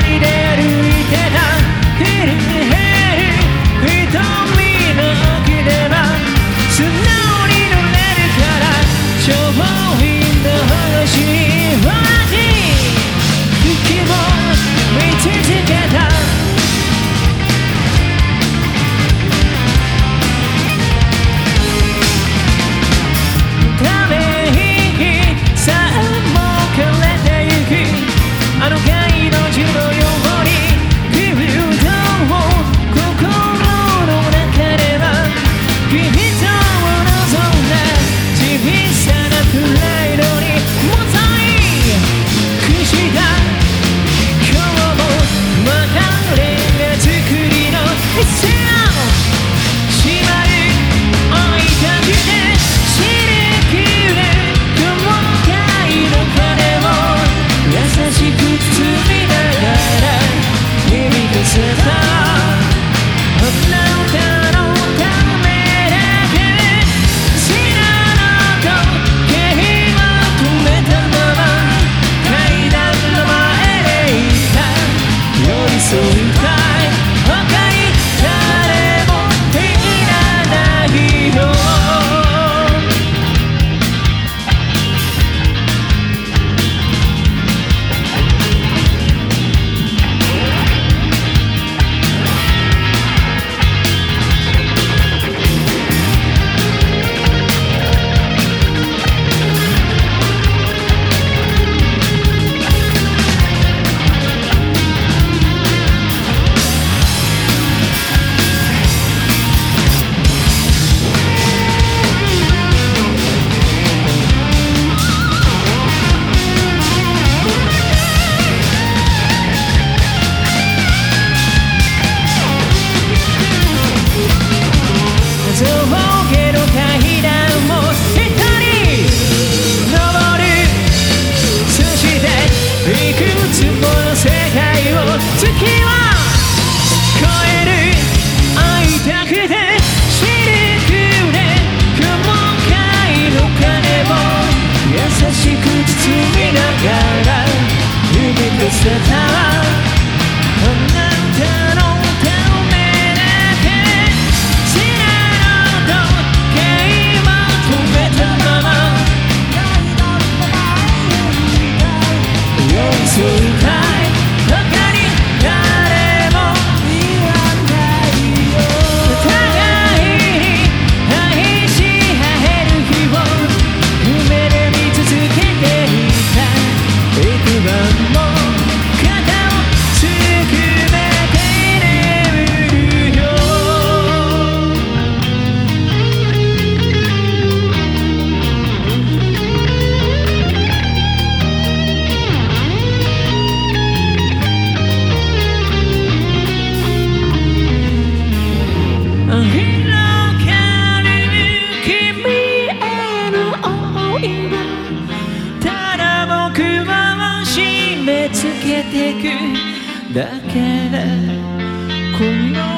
party. Listen up. wasted time だけで